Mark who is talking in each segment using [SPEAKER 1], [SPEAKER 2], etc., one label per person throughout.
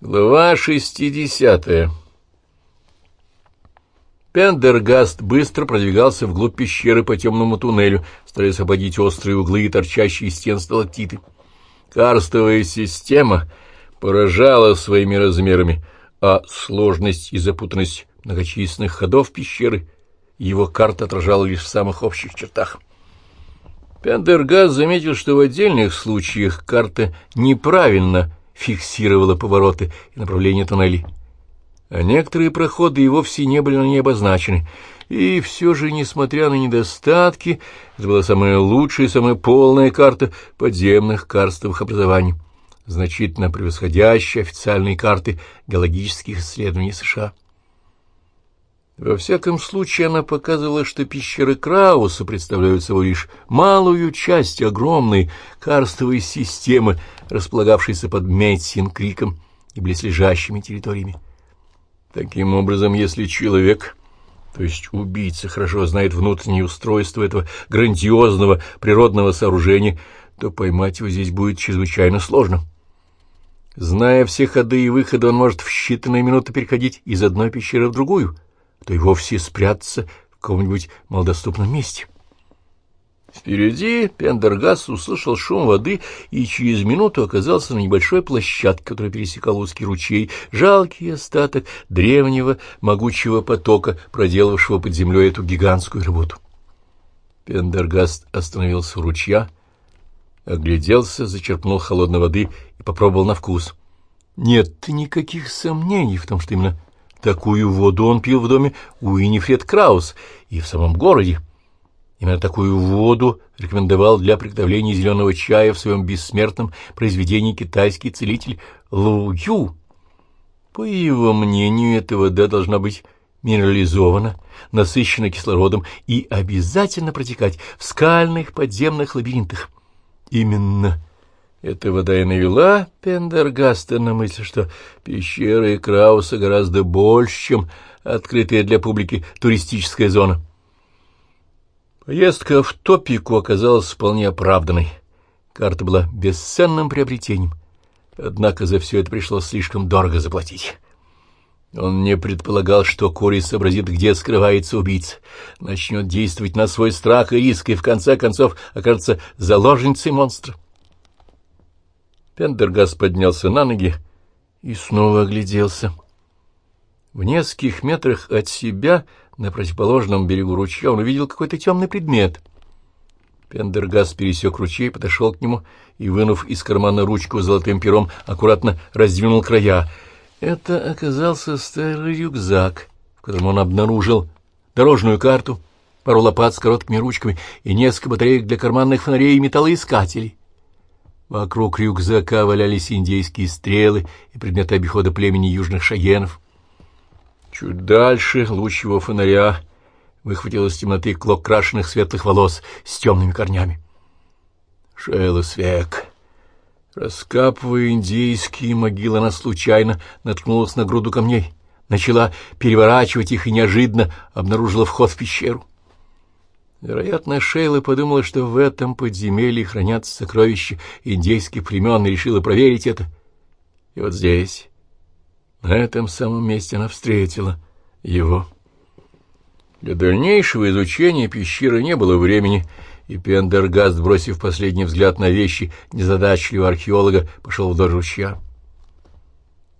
[SPEAKER 1] Глава шестидесятая Пендергаст быстро продвигался вглубь пещеры по темному туннелю, стараясь обходить острые углы и торчащие из стен сталактиты. Карстовая система поражала своими размерами, а сложность и запутанность многочисленных ходов пещеры его карта отражала лишь в самых общих чертах. Пендергаст заметил, что в отдельных случаях карта неправильно фиксировала повороты и направление туннелей, а некоторые проходы и вовсе не были на ней обозначены. И все же, несмотря на недостатки, это была самая лучшая и самая полная карта подземных карстовых образований, значительно превосходящая официальные карты геологических исследований США. Во всяком случае, она показывала, что пещеры Крауса представляют собой лишь малую часть огромной карстовой системы, располагавшейся под Мейтсин-Криком и близлежащими территориями. Таким образом, если человек, то есть убийца, хорошо знает внутреннее устройство этого грандиозного природного сооружения, то поймать его здесь будет чрезвычайно сложно. Зная все ходы и выходы, он может в считанные минуты переходить из одной пещеры в другую — то и вовсе спрятаться в каком-нибудь малодоступном месте. Впереди Пендергас услышал шум воды и через минуту оказался на небольшой площадке, которая пересекала узкий ручей, жалкий остаток древнего могучего потока, проделавшего под землей эту гигантскую работу. Пендергаст остановился у ручья, огляделся, зачерпнул холодной воды и попробовал на вкус. Нет никаких сомнений в том, что именно Такую воду он пил в доме Уинифред Краус и в самом городе. Именно такую воду рекомендовал для приготовления зеленого чая в своем бессмертном произведении китайский целитель Лу Ю. По его мнению, эта вода должна быть минерализована, насыщена кислородом и обязательно протекать в скальных подземных лабиринтах. Именно эта вода и навела Пендергаста на мысль, что пещеры Крауса гораздо больше, чем открытая для публики туристическая зона. Поездка в Топику оказалась вполне оправданной. Карта была бесценным приобретением, однако за все это пришлось слишком дорого заплатить. Он не предполагал, что Кори сообразит, где скрывается убийца, начнет действовать на свой страх и риск, и в конце концов окажется заложницей монстра. Пендергас поднялся на ноги и снова огляделся. В нескольких метрах от себя, на противоположном берегу ручья, он увидел какой-то темный предмет. Пендергас пересек ручей, подошел к нему и, вынув из кармана ручку с золотым пером, аккуратно раздвинул края. Это оказался старый рюкзак, в котором он обнаружил дорожную карту, пару лопат с короткими ручками и несколько батареек для карманных фонарей и металлоискателей. Вокруг рюкзака валялись индейские стрелы и предметы обихода племени южных шаенов. Чуть дальше луч его фонаря выхватил из темноты клок крашеных светлых волос с темными корнями. Шейлос век. Раскапывая индейские могилы, она случайно наткнулась на груду камней, начала переворачивать их и неожиданно обнаружила вход в пещеру. Вероятно, Шейла подумала, что в этом подземелье хранятся сокровища индейских племен, и решила проверить это. И вот здесь, на этом самом месте, она встретила его. Для дальнейшего изучения пещеры не было времени, и Пендергаст, бросив последний взгляд на вещи незадачливого археолога, пошел вдоль ручья.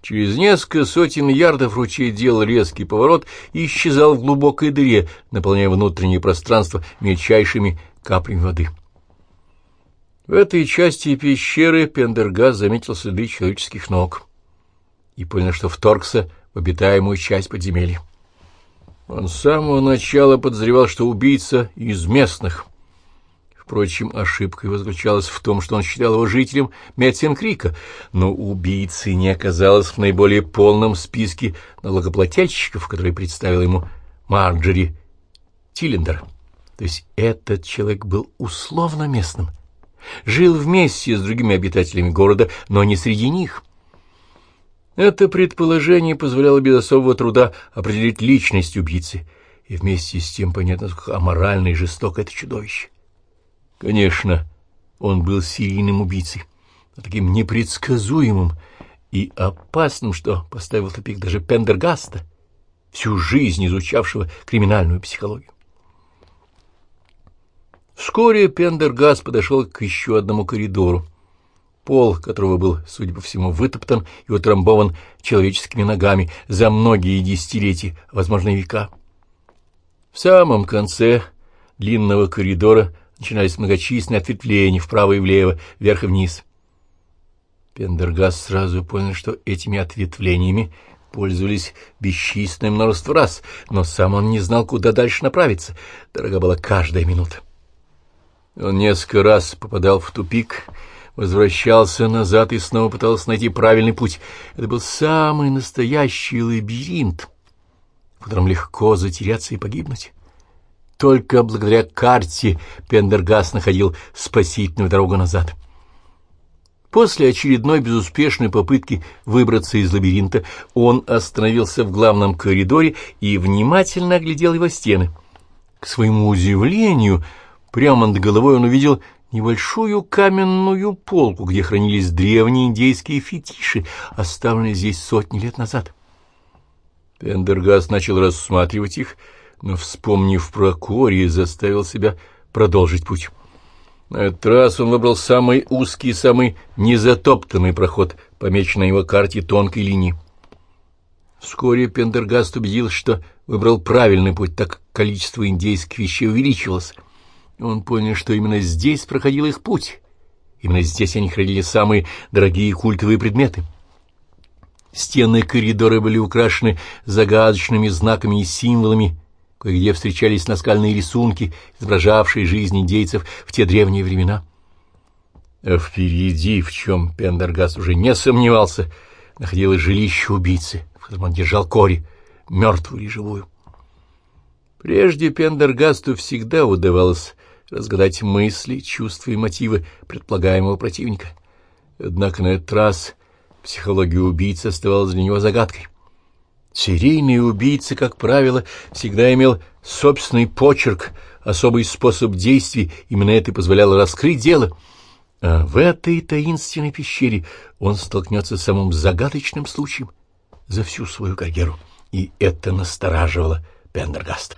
[SPEAKER 1] Через несколько сотен ярдов ручей делал резкий поворот и исчезал в глубокой дыре, наполняя внутреннее пространство мельчайшими каплями воды. В этой части пещеры Пендергас заметил следы человеческих ног и понял, что вторгся в обитаемую часть подземелья. Он с самого начала подозревал, что убийца из местных, Впрочем, ошибка его заключалась в том, что он считал его жителем Метсенкрика, но убийцы не оказалось в наиболее полном списке налогоплательщиков, которые представил ему Марджери Тиллендер. То есть этот человек был условно местным, жил вместе с другими обитателями города, но не среди них. Это предположение позволяло без особого труда определить личность убийцы, и вместе с тем понятно, как аморально и жестоко это чудовище. Конечно, он был серийным убийцей, но таким непредсказуемым и опасным, что поставил тупик даже Пендергаста, всю жизнь изучавшего криминальную психологию. Вскоре Пендергаст подошел к еще одному коридору, пол которого был, судя по всему, вытоптан и утрамбован человеческими ногами за многие десятилетия, возможно, века. В самом конце длинного коридора начинались многочисленные ответвления вправо и влево, вверх и вниз. Пендергаст сразу понял, что этими ответвлениями пользовались бесчисленное множество раз, но сам он не знал, куда дальше направиться. Дорога была каждая минута. Он несколько раз попадал в тупик, возвращался назад и снова пытался найти правильный путь. Это был самый настоящий лабиринт, в котором легко затеряться и погибнуть. Только благодаря карте Пендергас находил спасительную дорогу назад. После очередной безуспешной попытки выбраться из лабиринта он остановился в главном коридоре и внимательно оглядел его стены. К своему удивлению, прямо над головой он увидел небольшую каменную полку, где хранились древние индейские фетиши, оставленные здесь сотни лет назад. Пендергаст начал рассматривать их, но, вспомнив про Кори, заставил себя продолжить путь. На этот раз он выбрал самый узкий, самый незатоптанный проход, помеченный на его карте тонкой линии. Вскоре Пендергаст убедился, что выбрал правильный путь, так как количество индейских вещей увеличивалось. Он понял, что именно здесь проходил их путь. Именно здесь они хранили самые дорогие культовые предметы. Стены коридора были украшены загадочными знаками и символами, кое-где встречались наскальные рисунки, изображавшие жизнь индейцев в те древние времена. А впереди, в чем Пендергаст уже не сомневался, находилось жилище убийцы, в котором он держал Кори, мертвую или живую. Прежде Пендергасту всегда удавалось разгадать мысли, чувства и мотивы предполагаемого противника. Однако на этот раз психология убийцы оставалась для него загадкой. Серийный убийца, как правило, всегда имел собственный почерк, особый способ действий, именно это и позволяло раскрыть дело. А в этой таинственной пещере он столкнется с самым загадочным случаем за всю свою карьеру, и это настораживало Пендергаста.